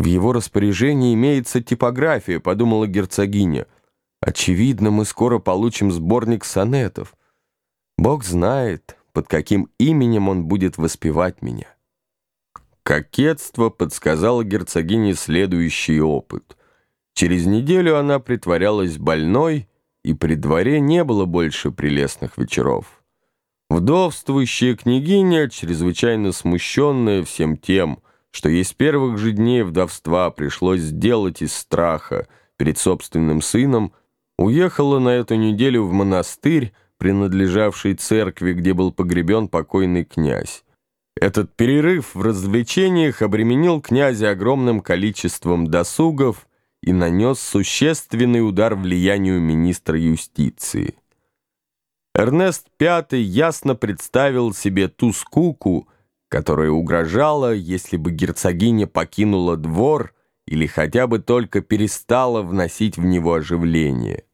В его распоряжении имеется типография, подумала герцогиня. Очевидно, мы скоро получим сборник сонетов. Бог знает, под каким именем он будет воспевать меня. Кокетство подсказало герцогине следующий опыт. Через неделю она притворялась больной, и при дворе не было больше прелестных вечеров. Вдовствующая княгиня, чрезвычайно смущенная всем тем, что ей с первых же дней вдовства пришлось сделать из страха перед собственным сыном, уехала на эту неделю в монастырь, принадлежавший церкви, где был погребен покойный князь. Этот перерыв в развлечениях обременил князя огромным количеством досугов и нанес существенный удар влиянию министра юстиции. Эрнест V ясно представил себе ту скуку, которая угрожала, если бы герцогиня покинула двор или хотя бы только перестала вносить в него оживление.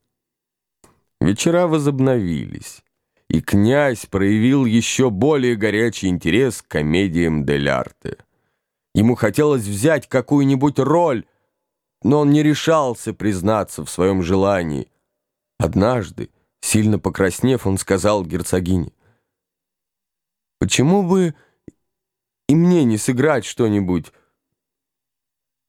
Вечера возобновились, и князь проявил еще более горячий интерес к комедиям дель арте. Ему хотелось взять какую-нибудь роль, но он не решался признаться в своем желании. Однажды, сильно покраснев, он сказал герцогине, «Почему бы и мне не сыграть что-нибудь?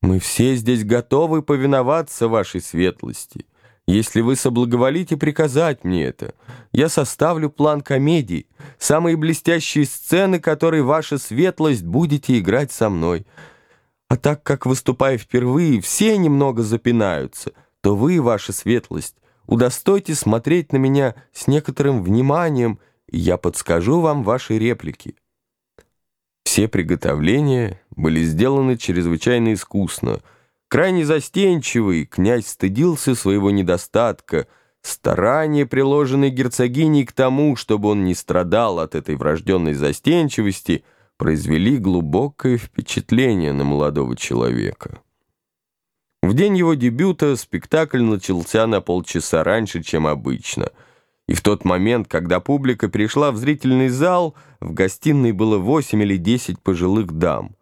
Мы все здесь готовы повиноваться вашей светлости». Если вы соблаговолите приказать мне это, я составлю план комедии, самые блестящие сцены, которые ваша светлость будете играть со мной. А так как, выступая впервые, все немного запинаются, то вы, ваша светлость, удостойте смотреть на меня с некоторым вниманием, и я подскажу вам ваши реплики». Все приготовления были сделаны чрезвычайно искусно — Крайне застенчивый, князь стыдился своего недостатка, старания, приложенные герцогиней к тому, чтобы он не страдал от этой врожденной застенчивости, произвели глубокое впечатление на молодого человека. В день его дебюта спектакль начался на полчаса раньше, чем обычно. И в тот момент, когда публика перешла в зрительный зал, в гостиной было восемь или десять пожилых дам.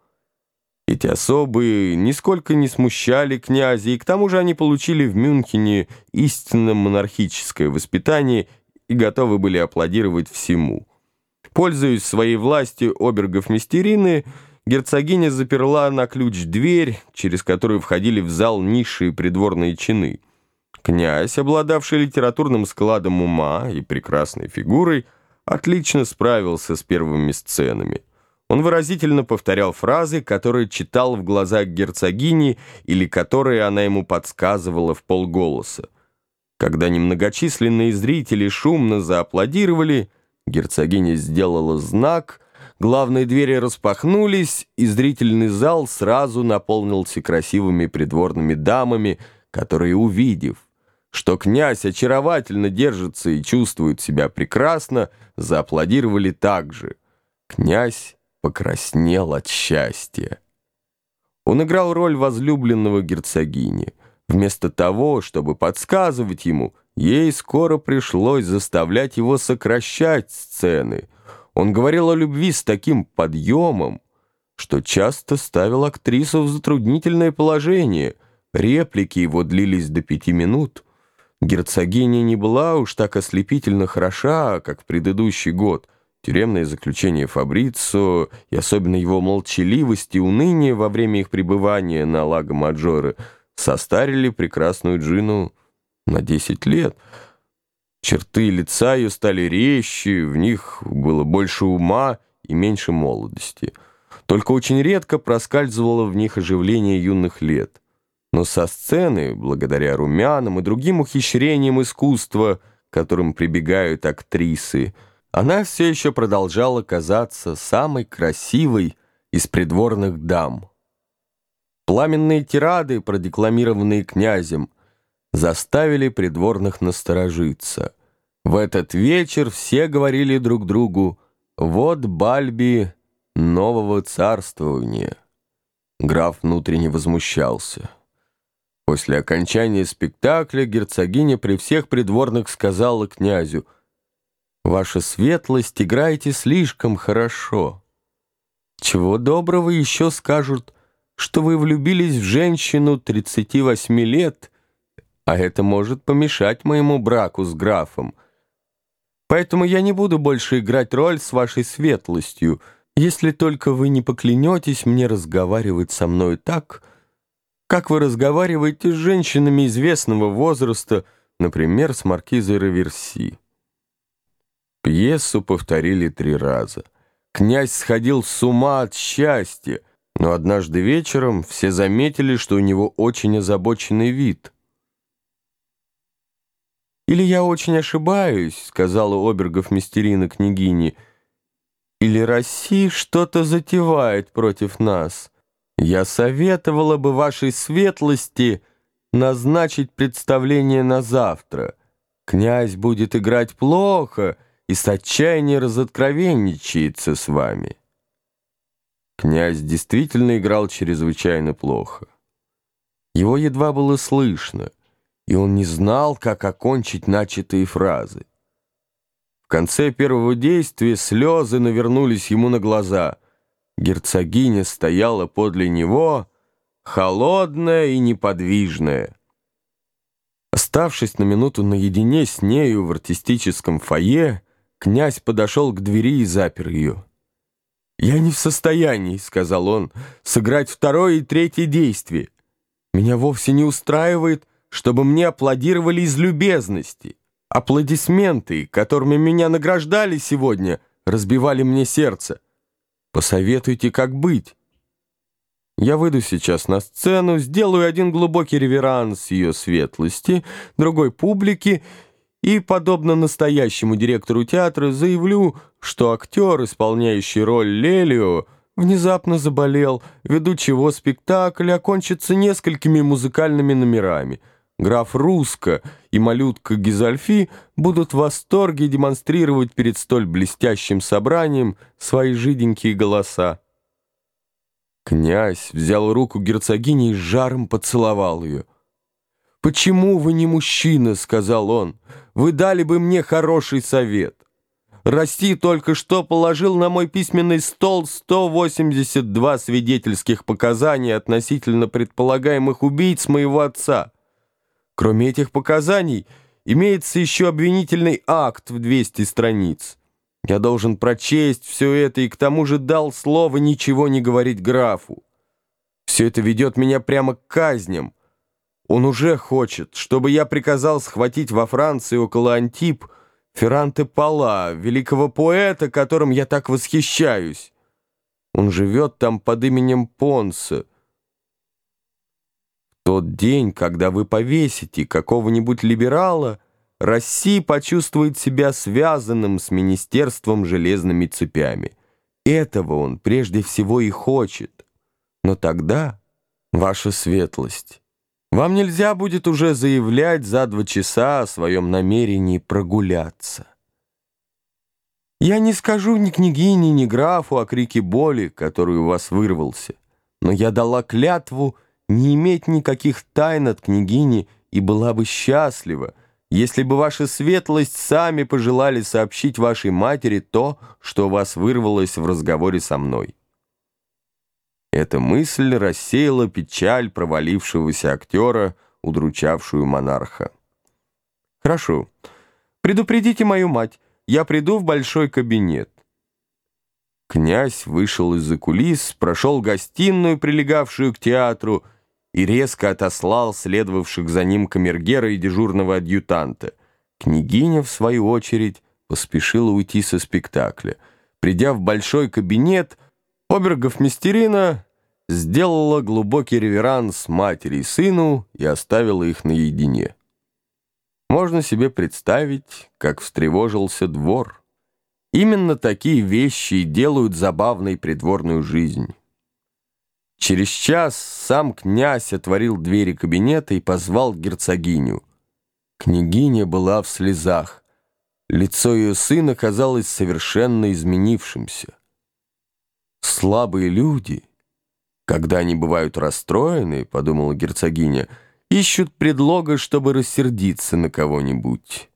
Эти особы нисколько не смущали князя, и к тому же они получили в Мюнхене истинно монархическое воспитание и готовы были аплодировать всему. Пользуясь своей властью обергов Мистерины, герцогиня заперла на ключ дверь, через которую входили в зал низшие придворные чины. Князь, обладавший литературным складом ума и прекрасной фигурой, отлично справился с первыми сценами. Он выразительно повторял фразы, которые читал в глазах герцогини или которые она ему подсказывала в полголоса. Когда немногочисленные зрители шумно зааплодировали, герцогиня сделала знак, главные двери распахнулись, и зрительный зал сразу наполнился красивыми придворными дамами, которые, увидев, что князь очаровательно держится и чувствует себя прекрасно, зааплодировали также. Князь покраснел от счастья. Он играл роль возлюбленного герцогини. Вместо того, чтобы подсказывать ему, ей скоро пришлось заставлять его сокращать сцены. Он говорил о любви с таким подъемом, что часто ставил актрису в затруднительное положение. Реплики его длились до пяти минут. Герцогиня не была уж так ослепительно хороша, как в предыдущий год — Тюремное заключение Фабрицо и особенно его молчаливость и уныние во время их пребывания на Лаго Маджоре состарили прекрасную Джину на 10 лет. Черты лица ее стали резче, в них было больше ума и меньше молодости. Только очень редко проскальзывало в них оживление юных лет. Но со сцены, благодаря румянам и другим ухищрениям искусства, к которым прибегают актрисы, она все еще продолжала казаться самой красивой из придворных дам. Пламенные тирады, продекламированные князем, заставили придворных насторожиться. В этот вечер все говорили друг другу «Вот Бальби нового царствования». Граф внутренне возмущался. После окончания спектакля герцогиня при всех придворных сказала князю — Ваша светлость играете слишком хорошо. Чего доброго еще скажут что вы влюбились в женщину 38 лет, а это может помешать моему браку с графом. Поэтому я не буду больше играть роль с вашей светлостью, если только вы не поклянетесь мне разговаривать со мной так, как вы разговариваете с женщинами известного возраста, например, с маркизой Раверси. Пьесу повторили три раза. Князь сходил с ума от счастья, но однажды вечером все заметили, что у него очень озабоченный вид. «Или я очень ошибаюсь», — сказала Обергов мистерина княгине, «или Россия что-то затевает против нас. Я советовала бы вашей светлости назначить представление на завтра. Князь будет играть плохо» и с отчаяния разоткровенничается с вами. Князь действительно играл чрезвычайно плохо. Его едва было слышно, и он не знал, как окончить начатые фразы. В конце первого действия слезы навернулись ему на глаза. Герцогиня стояла подле него, холодная и неподвижная. Оставшись на минуту наедине с нею в артистическом фойе, Князь подошел к двери и запер ее. «Я не в состоянии», — сказал он, — «сыграть второе и третье действие. Меня вовсе не устраивает, чтобы мне аплодировали из любезности. Аплодисменты, которыми меня награждали сегодня, разбивали мне сердце. Посоветуйте, как быть». Я выйду сейчас на сцену, сделаю один глубокий реверанс ее светлости, другой публике и, подобно настоящему директору театра, заявлю, что актер, исполняющий роль Лелио, внезапно заболел, ввиду чего спектакль окончится несколькими музыкальными номерами. Граф Русско и малютка Гизальфи будут в восторге демонстрировать перед столь блестящим собранием свои жиденькие голоса. Князь взял руку герцогини и жаром поцеловал ее. «Почему вы не мужчина?» — сказал он. «Вы дали бы мне хороший совет. Расти только что положил на мой письменный стол 182 свидетельских показаний относительно предполагаемых убийц моего отца. Кроме этих показаний, имеется еще обвинительный акт в 200 страниц. Я должен прочесть все это и к тому же дал слово ничего не говорить графу. Все это ведет меня прямо к казням. Он уже хочет, чтобы я приказал схватить во Франции около Антип Ферранте Пала, великого поэта, которым я так восхищаюсь. Он живет там под именем Понса. Тот день, когда вы повесите какого-нибудь либерала, Россия почувствует себя связанным с Министерством железными цепями. Этого он прежде всего и хочет. Но тогда, ваша светлость... Вам нельзя будет уже заявлять за два часа о своем намерении прогуляться. Я не скажу ни княгине, ни графу о крике боли, который у вас вырвался, но я дала клятву не иметь никаких тайн от княгини и была бы счастлива, если бы ваша светлость сами пожелали сообщить вашей матери то, что у вас вырвалось в разговоре со мной. Эта мысль рассеяла печаль провалившегося актера, удручавшую монарха. «Хорошо. Предупредите мою мать. Я приду в большой кабинет». Князь вышел из-за кулис, прошел гостиную, прилегавшую к театру, и резко отослал следовавших за ним камергера и дежурного адъютанта. Княгиня, в свою очередь, поспешила уйти со спектакля. Придя в большой кабинет, Обергов Мистерина сделала глубокий реверанс матери и сыну и оставила их наедине. Можно себе представить, как встревожился двор. Именно такие вещи делают забавной придворную жизнь. Через час сам князь отворил двери кабинета и позвал герцогиню. Княгиня была в слезах. Лицо ее сына казалось совершенно изменившимся. Слабые люди — когда они бывают расстроены, подумала герцогиня, ищут предлога, чтобы рассердиться на кого-нибудь.